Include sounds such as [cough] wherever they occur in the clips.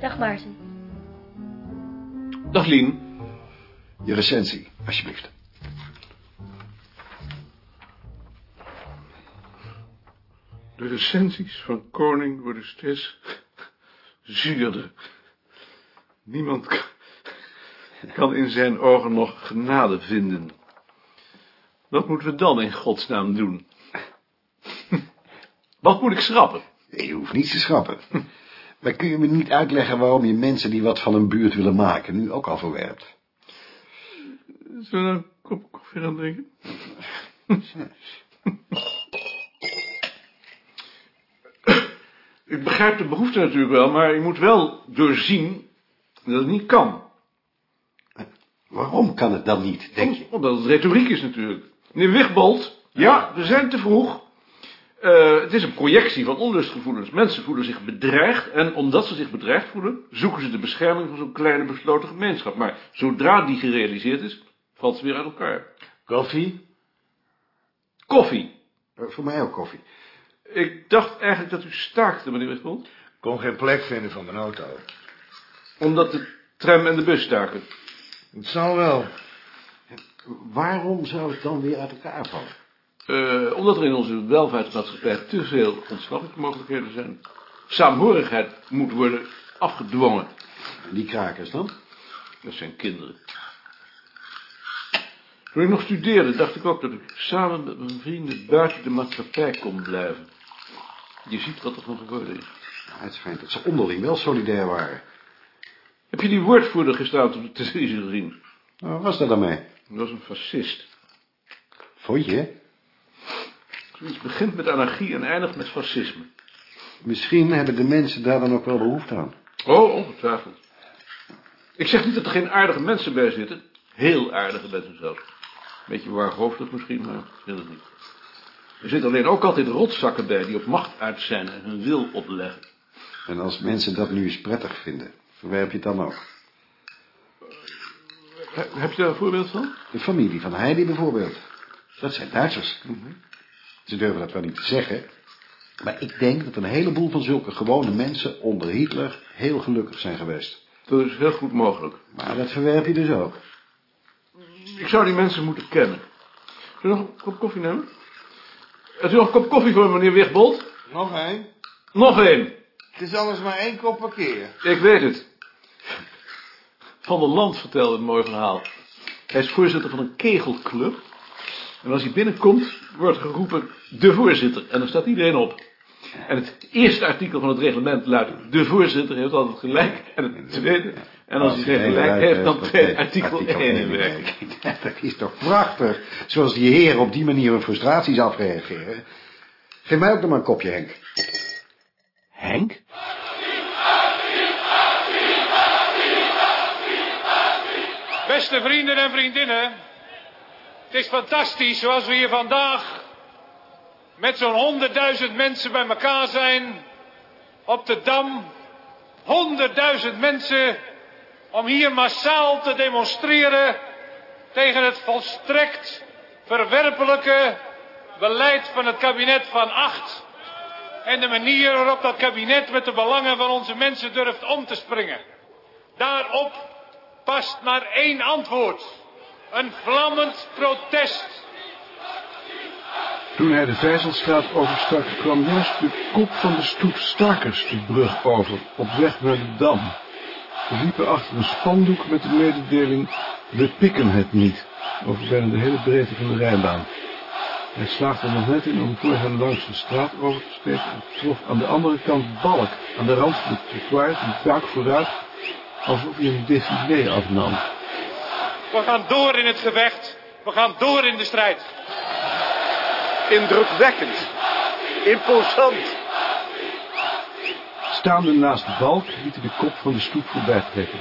Dag Maarten. Dag Lien. Je recensie, alsjeblieft. De recensies van Koning worden steeds zuurder. Niemand kan, in zijn ogen nog genade vinden. Wat moeten we dan in godsnaam doen? [laughs] Wat moet ik schrappen? Nee, je hoeft niets te schrappen. Maar kun je me niet uitleggen waarom je mensen die wat van een buurt willen maken, nu ook al verwerpt? Zullen we nou een kop koffie gaan drinken? Ik begrijp de behoefte natuurlijk wel, maar je moet wel doorzien dat het niet kan. Waarom kan het dan niet, denk je? Omdat het retoriek is natuurlijk. Meneer Wigbold, ja, we zijn te vroeg. Eh, het is een projectie van onlustgevoelens. Mensen voelen zich bedreigd en omdat ze zich bedreigd voelen, zoeken ze de bescherming van zo'n kleine besloten gemeenschap. Maar zodra die gerealiseerd is, valt ze weer uit elkaar. Koffie? Koffie. Eh, Voor mij ook koffie. Ik dacht eigenlijk dat u staakte, meneer Wigbold. kon geen plek vinden van mijn auto. Omdat de tram en de bus staken. Het zal wel. Waarom zou het dan weer uit elkaar vallen? Eh, omdat er in onze welvaartsmaatschappij te veel ontsnappingsmogelijkheden zijn. Saamhorigheid moet worden afgedwongen. En die krakers dan? Dat zijn kinderen. Toen ik nog studeerde, dacht ik ook dat ik samen met mijn vrienden buiten de maatschappij kon blijven. Je ziet wat er van geworden is. Ja, het schijnt dat ze onderling wel solidair waren. Heb je die woordvoerder gisteravond op de televisie gezien? Wat was dat dan mee? Dat was een fascist. Vond je? Zoiets begint met anarchie en eindigt met fascisme. Misschien hebben de mensen daar dan ook wel behoefte aan. Oh, ongetwijfeld. Ik zeg niet dat er geen aardige mensen bij zitten. Heel aardige mensen zelfs. Beetje waarhoofdig misschien, maar ik vind het niet. Er zitten alleen ook altijd rotzakken bij die op macht uit zijn en hun wil opleggen. En als mensen dat nu eens prettig vinden, verwerp je het dan ook? He- Heb je daar een voorbeeld van? De familie van Heidi bijvoorbeeld. Dat zijn Duitsers. Ze durven dat wel niet te zeggen. Maar ik denk dat een heleboel van zulke gewone mensen onder Hitler heel gelukkig zijn geweest. Dat is heel goed mogelijk. Maar dat verwerp je dus ook. Ik zou die mensen moeten kennen. Zullen we nog een kop koffie nemen? Hebt u nog een kop koffie voor me, meneer Wigbold? Nog één? Nog één. Het is anders maar één kop per keer. Ik weet het. Van der Land vertelde een mooi verhaal. Hij is voorzitter van een kegelclub. En als hij binnenkomt, wordt geroepen de voorzitter. En dan staat iedereen op. En het eerste artikel van het reglement luidt... de voorzitter heeft altijd gelijk. En het tweede... En als hij geen gelijk heeft, dan treedt artikel 1 in werking. [laughs] Dat is toch prachtig. Zoals die heren op die manier hun frustraties afreageren. Geef mij ook nog maar een kopje, Henk. Henk? Beste vrienden en vriendinnen, het is fantastisch zoals we hier vandaag met zo'n honderdduizend mensen bij elkaar zijn op de Dam. Honderdduizend mensen om hier massaal te demonstreren tegen het volstrekt verwerpelijke beleid van het kabinet van acht en de manier waarop dat kabinet met de belangen van onze mensen durft om te springen. Daarop past maar één antwoord. Een vlammend protest. Toen hij de Vijzelstraat overstak, kwam juist de kop van de stoet stakers de brug over, op weg naar de Dam. Ze liepen achter een spandoek met de mededeling, we pikken het niet, over bijna de hele breedte van de rijbaan. Hij slaagde er nog net in om voor hen langs de straat over te steken en trof aan de andere kant Balk, aan de rand van het trottoir, die buik vooruit, alsof hij een défilé afnam. We gaan door in het gevecht. We gaan door in de strijd. Indrukwekkend. Imposant. Staande naast de balk liet hij de kop van de stoep voorbij trekken.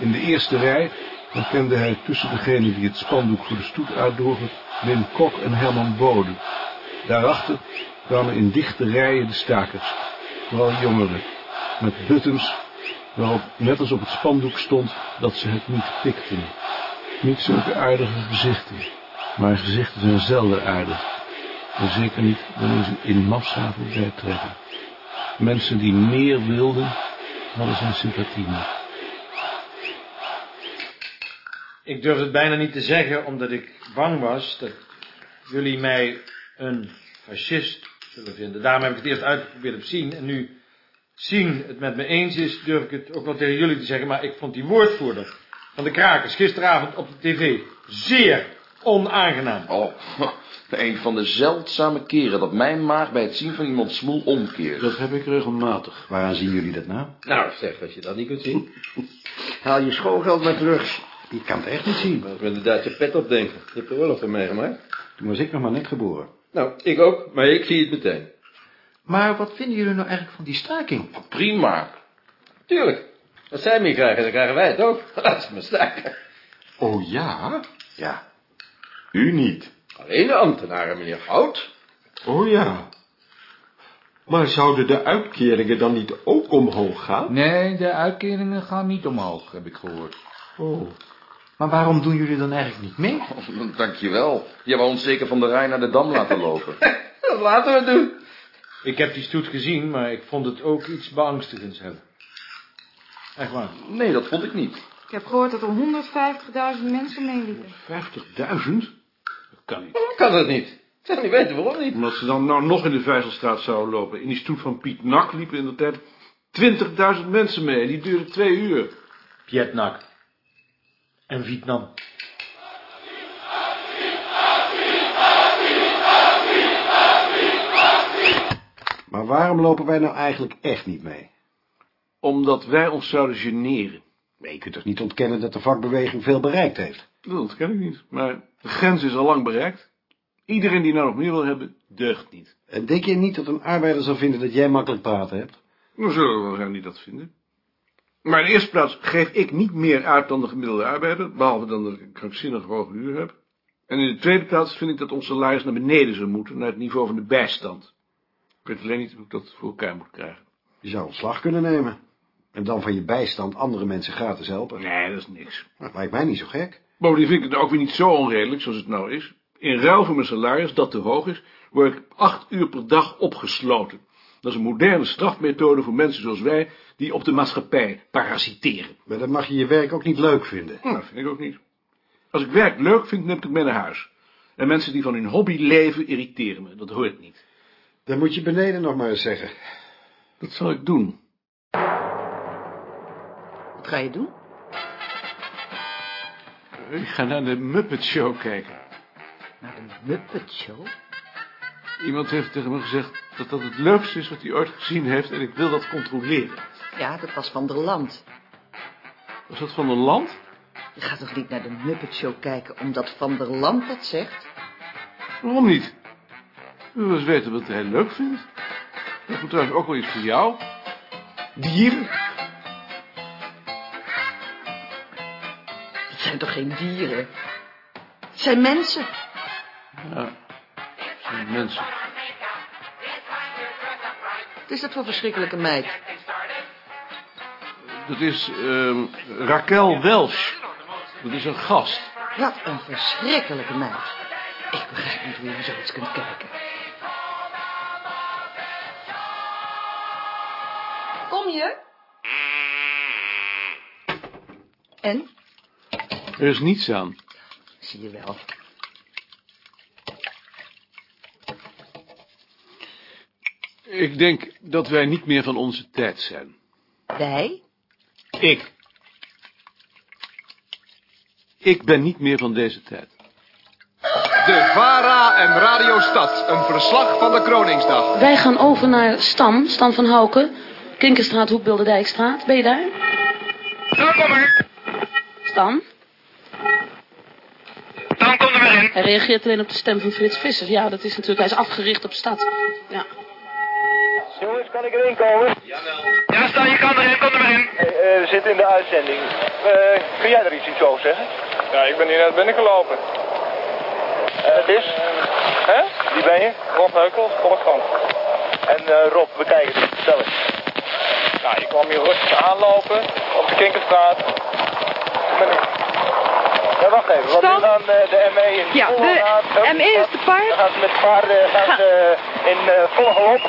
In de eerste rij herkende hij tussen degenen die het spandoek voor de stoet uitdroegen Wim Kok en Herman Bode. Daarachter kwamen in dichte rijen de stakers, vooral jongeren, met buttons waarop net als op het spandoek stond dat ze het niet pikten. Niet zulke aardige gezichten, maar gezichten zijn zelden aardig. En zeker niet wanneer ze in massa voorbij trekken. Mensen die meer wilden, hadden zijn sympathie. Ik durf het bijna niet te zeggen, omdat ik bang was dat jullie mij een fascist zullen vinden. Daarom heb ik het eerst uitgeprobeerd op zien. En nu zien het met me eens is, durf ik het ook wel tegen jullie te zeggen. Maar ik vond die woordvoerder van de krakers gisteravond op de tv zeer onaangenaam. Oh, [laughs] een van de zeldzame keren dat mijn maag bij het zien van iemand smoel omkeert. Dat heb ik regelmatig. Waaraan zien jullie dat nou? Nou, zeg, als je dat niet kunt zien. [laughs] Haal je schoolgeld maar terug. Ik kan het echt niet zien. We inderdaad je pet opdenken. Je hebt de oorlog er meegemaakt. Toen was ik nog maar net geboren. Nou, ik ook, maar ik zie het meteen. Maar wat vinden jullie nou eigenlijk van die staking? Prima. Tuurlijk. Als zij meer krijgen, dan krijgen wij het ook. [laughs] Laat ze maar staken. Oh ja? Ja. U niet. Alleen de ambtenaren, meneer Goud. Oh ja. Maar zouden de uitkeringen dan niet ook omhoog gaan? Nee, de uitkeringen gaan niet omhoog, heb ik gehoord. Oh. Maar waarom doen jullie dan eigenlijk niet mee? Oh, dankjewel. Je wou ons zeker van de Rijn naar de Dam laten lopen. [laughs] Dat laten we doen. Ik heb die stoet gezien, maar ik vond het ook iets beangstigends hebben. Echt waar. Nee, dat vond ik niet. Ik heb gehoord dat er 150.000 mensen meeliepen. 50.000? Dat kan niet. Kan dat niet? Ik zou niet weten waarom niet. Omdat ze dan nou nog in de Vijzelstraat zouden lopen. In die stoet van Piet Nak liepen in de tijd 20.000 mensen mee. Die duurde twee uur. Vietnam. En Vietnam. Maar waarom lopen wij nou eigenlijk echt niet mee? Omdat wij ons zouden generen. Nee, je kunt toch niet ontkennen dat de vakbeweging veel bereikt heeft? Dat ontken ik niet. Maar de grens is al lang bereikt. Iedereen die nou nog meer wil hebben, deugt niet. En denk je niet dat een arbeider zal vinden dat jij makkelijk praten hebt? Dan zullen we wel zijn die dat vinden. Maar in de eerste plaats geef ik niet meer uit dan de gemiddelde arbeider, behalve dan dat ik een krankzinnig hoge huur heb. En in de tweede plaats vind ik dat ons salaris naar beneden zou moeten, naar het niveau van de bijstand. Ik weet alleen niet hoe ik dat voor elkaar moet krijgen. Je zou ontslag kunnen nemen. En dan van je bijstand andere mensen gratis helpen. Nee, dat is niks. Dat lijkt mij niet zo gek. Bovendien vind ik het ook weer niet zo onredelijk, zoals het nou is. In ruil voor mijn salaris, dat te hoog is, word ik acht uur per dag opgesloten. Dat is een moderne strafmethode voor mensen zoals wij, die op de maatschappij parasiteren. Maar dan mag je je werk ook niet leuk vinden. Nou, dat vind ik ook niet. Als ik werk leuk vind, neem ik het mee naar huis. En mensen die van hun hobby leven, irriteren me. Dat hoort niet. Dan moet je beneden nog maar eens zeggen. Dat zal ik doen. Ga je doen? Ik ga naar de Muppet Show kijken. Naar de Muppet Show? Iemand heeft tegen me gezegd dat dat het leukste is wat hij ooit gezien heeft en ik wil dat controleren. Ja, dat was van der Land. Was dat van een land? Je gaat toch niet naar de Muppet Show kijken omdat Van der Land dat zegt? Waarom niet? Ik wil eens weten wat hij leuk vindt. Dat moet trouwens ook wel iets voor jou. Dieren? Zijn toch geen dieren? Het zijn mensen. Ja, het zijn mensen. Wat is dat voor verschrikkelijke meid? Dat is ehm Raquel Welsh. Dat is een gast. Wat een verschrikkelijke meid. Ik begrijp niet hoe je zoiets kunt kijken. Kom je? En? Er is niets aan. Zie je wel. Ik denk dat wij niet meer van onze tijd zijn. Wij? Ik. Ik ben niet meer van deze tijd. De VARA en Radio Stad. Een verslag van de Kroningsdag. Wij gaan over naar Stam, Stam van Houken. Kinkerstraat, Hoekbeelderdijkstraat. Ben je daar? Ja, kom maar. Stam? Kom maar. Hij reageert alleen op de stem van Frits Visser. Ja, dat is natuurlijk, hij is afgericht op stad. Ja. Jongens, kan ik erin komen? Ja, Stan, je kan erin. Kom er maar in. Hey, eh, we zitten in de uitzending. Eh, kun jij er iets, iets over zeggen? Ja, ik ben hier net binnengelopen. Het is? Hè? Wie ben je? Rob Heukels, Volkskrant. En eh, Rob, we kijken het. Stel eens. Nou, je kwam hier rustig aanlopen op de Kinkerstraat. Toen ben ik... Ja, wacht even, want nu gaan eh, de ME in Ja, volle de ME is te paard. Dan gaan ze met paarden gaan ze, eh, in eh, volle galop.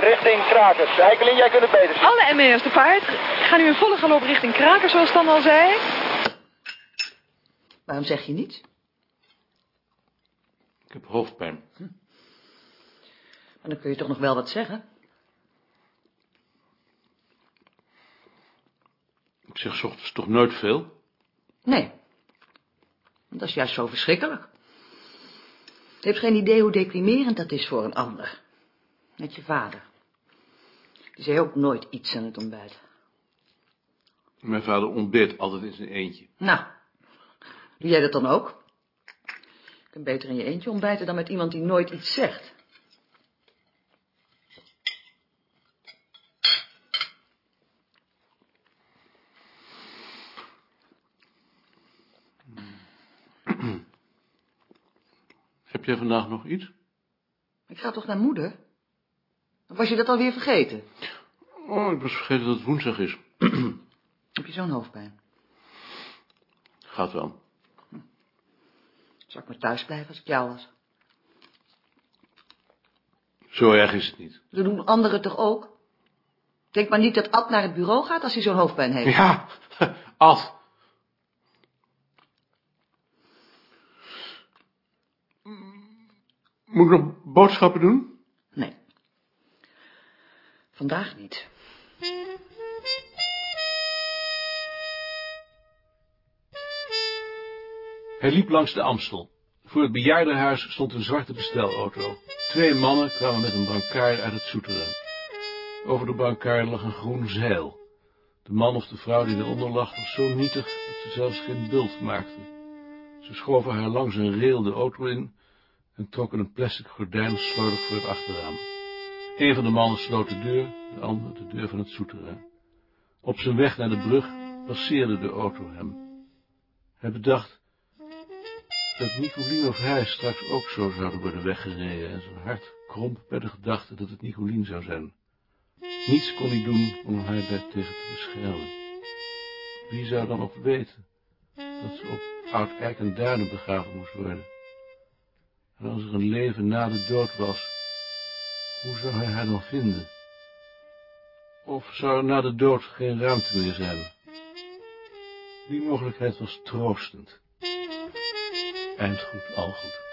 richting Krakers. Heikelin, jij kunt het beter zien. Alle ME'ers te paard gaan nu in volle galop richting Kraker, zoals Dan al zei. Waarom zeg je niets? Ik heb hoofdpijn. Maar dan kun je toch nog wel wat zeggen? Ik zeg 's ochtends toch nooit veel? Nee. Dat is juist zo verschrikkelijk. Je hebt geen idee hoe deprimerend dat is voor een ander. Net je vader. Die zei ook nooit iets aan het ontbijt. Mijn vader ontbeert altijd in zijn eentje. Nou, doe jij dat dan ook? Je kunt beter in je eentje ontbijten dan met iemand die nooit iets zegt. Heb jij vandaag nog iets? Ik ga toch naar moeder? Of was je dat alweer vergeten? Oh, ik was vergeten dat het woensdag is. [clears throat] Heb je zo'n hoofdpijn? Gaat wel. Zou ik maar thuis blijven als ik jou was? Zo erg is het niet. Dat doen anderen toch ook? Denk maar niet dat Ad naar het bureau gaat als hij zo'n hoofdpijn heeft. Ja, [laughs] Ad. Moet ik nog boodschappen doen? Nee. Vandaag niet. Hij liep langs de Amstel. Voor het bejaardenhuis stond een zwarte bestelauto. Twee mannen kwamen met een brancard uit het Soeteren. Over de brancard lag een groen zeil. De man of de vrouw die eronder lag was zo nietig dat ze zelfs geen bult maakte. Ze schoven haar langs een rail de auto in en trokken een plastic gordijn slordig voor het achterraam. Een van de mannen sloot de deur, de ander de deur van het Soeteren. Op zijn weg naar de brug passeerde de auto hem. Hij bedacht dat Nicolien of hij straks ook zo zouden worden weggereden en zijn hart kromp bij de gedachte dat het Nicolien zou zijn. Niets kon hij doen om haar daartegen te beschermen. Wie zou dan ook weten dat ze op oud Eik en Duinen begraven moest worden? En als er een leven na de dood was, hoe zou hij haar dan vinden? Of zou er na de dood geen ruimte meer zijn? Die mogelijkheid was troostend. Eind goed, al goed.